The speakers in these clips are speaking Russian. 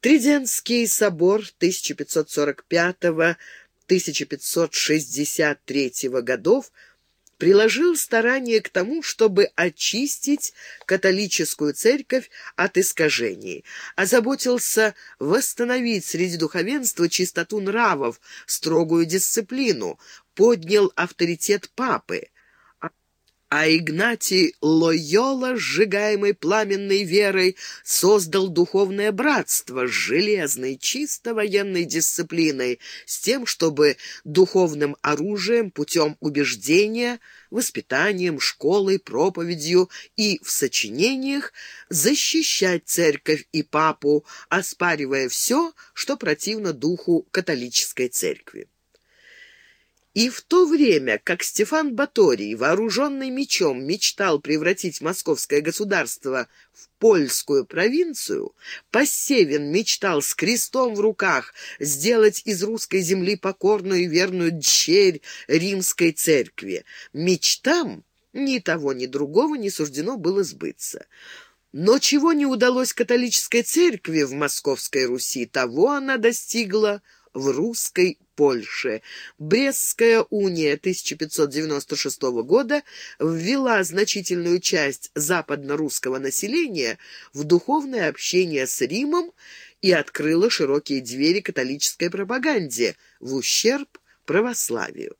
Триденский собор 1545-1563 годов приложил старание к тому, чтобы очистить католическую церковь от искажений, озаботился восстановить среди духовенства чистоту нравов, строгую дисциплину, поднял авторитет папы а Игнатий Лойола, сжигаемый пламенной верой, создал духовное братство с железной, чисто военной дисциплиной, с тем, чтобы духовным оружием, путем убеждения, воспитанием, школой, проповедью и в сочинениях защищать церковь и папу, оспаривая все, что противно духу католической церкви. И в то время, как Стефан Баторий, вооруженный мечом, мечтал превратить московское государство в польскую провинцию, Посевин мечтал с крестом в руках сделать из русской земли покорную и верную дщерь римской церкви. Мечтам ни того, ни другого не суждено было сбыться. Но чего не удалось католической церкви в Московской Руси, того она достигла в русской Польше. Брестская уния 1596 года ввела значительную часть западно-русского населения в духовное общение с Римом и открыла широкие двери католической пропаганде в ущерб православию.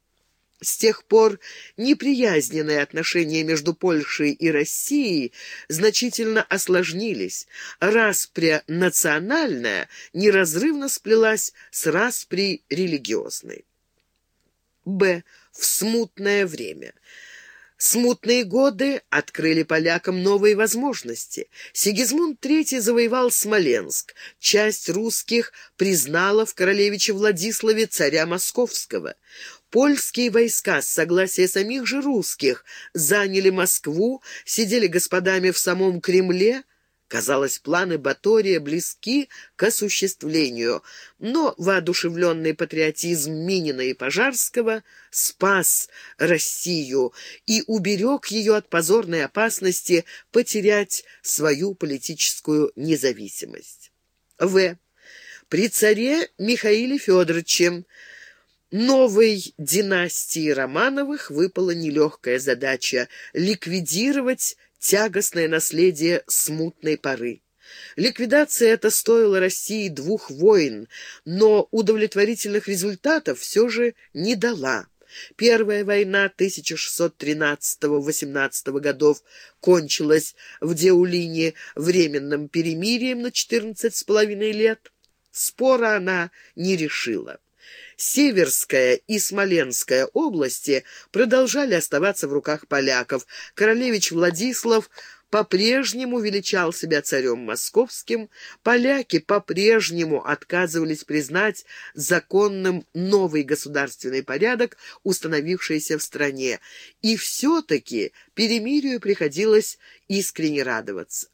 С тех пор неприязненные отношения между Польшей и Россией значительно осложнились. Распря национальная неразрывно сплелась с распри религиозной. Б. В смутное время. Смутные годы открыли полякам новые возможности. Сигизмунд III завоевал Смоленск. Часть русских признала в королевиче Владиславе царя московского. Польские войска с согласия самих же русских заняли Москву, сидели господами в самом Кремле. Казалось, планы Батория близки к осуществлению, но воодушевленный патриотизм Минина и Пожарского спас Россию и уберег ее от позорной опасности потерять свою политическую независимость. В. При царе Михаиле Федоровиче Новой династии Романовых выпала нелегкая задача — ликвидировать тягостное наследие смутной поры. Ликвидация эта стоила России двух войн, но удовлетворительных результатов все же не дала. Первая война 1613-18 годов кончилась в Деулине временным перемирием на 14 с половиной лет. Спора она не решила. Северская и Смоленская области продолжали оставаться в руках поляков. Королевич Владислав по-прежнему величал себя царем московским, поляки по-прежнему отказывались признать законным новый государственный порядок, установившийся в стране, и все-таки перемирию приходилось искренне радоваться.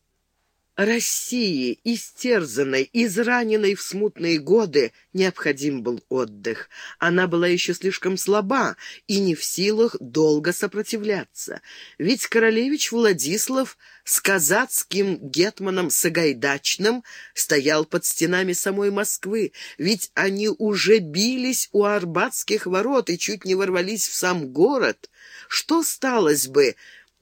России, истерзанной, израненной в смутные годы, необходим был отдых. Она была еще слишком слаба и не в силах долго сопротивляться. Ведь королевич Владислав с казацким гетманом Сагайдачным стоял под стенами самой Москвы, ведь они уже бились у арбатских ворот и чуть не ворвались в сам город. Что сталось бы,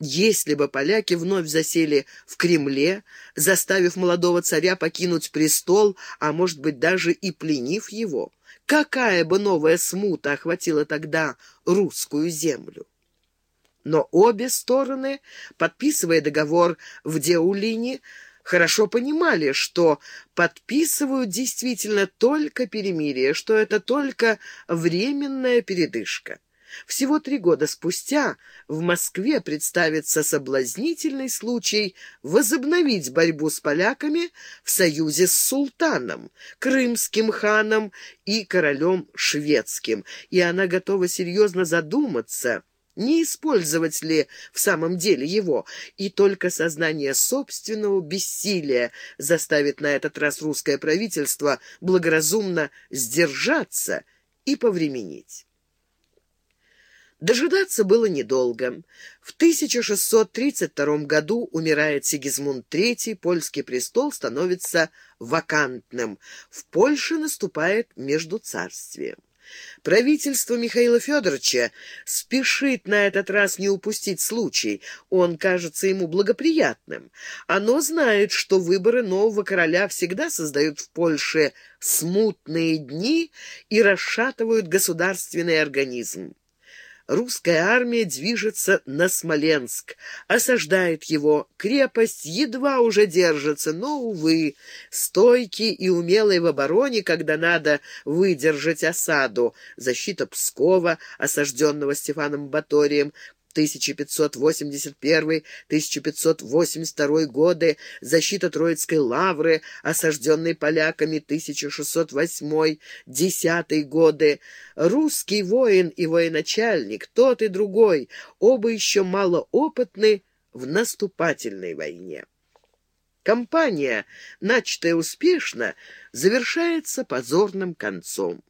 если бы поляки вновь засели в Кремле, заставив молодого царя покинуть престол, а может быть даже и пленив его, какая бы новая смута охватила тогда русскую землю? Но обе стороны, подписывая договор в Деулине, хорошо понимали, что подписывают действительно только перемирие, что это только временная передышка. Всего три года спустя в Москве представится соблазнительный случай возобновить борьбу с поляками в союзе с султаном, крымским ханом и королем шведским, и она готова серьезно задуматься, не использовать ли в самом деле его, и только сознание собственного бессилия заставит на этот раз русское правительство благоразумно сдержаться и повременить. Дожидаться было недолго. В 1632 году умирает Сигизмунд III, польский престол становится вакантным. В Польше наступает междуцарствие. Правительство Михаила Федоровича спешит на этот раз не упустить случай. Он кажется ему благоприятным. Оно знает, что выборы нового короля всегда создают в Польше смутные дни и расшатывают государственный организм русская армия движется на Смоленск, осаждает его. Крепость едва уже держится, но, увы, стойкий и умелый в обороне, когда надо выдержать осаду. Защита Пскова, осажденного Стефаном Баторием, 1581-1582 годы, защита Троицкой лавры, осажденной поляками 1608-10 годы, русский воин и военачальник, тот и другой, оба еще малоопытны в наступательной войне. Кампания, начатая успешно, завершается позорным концом.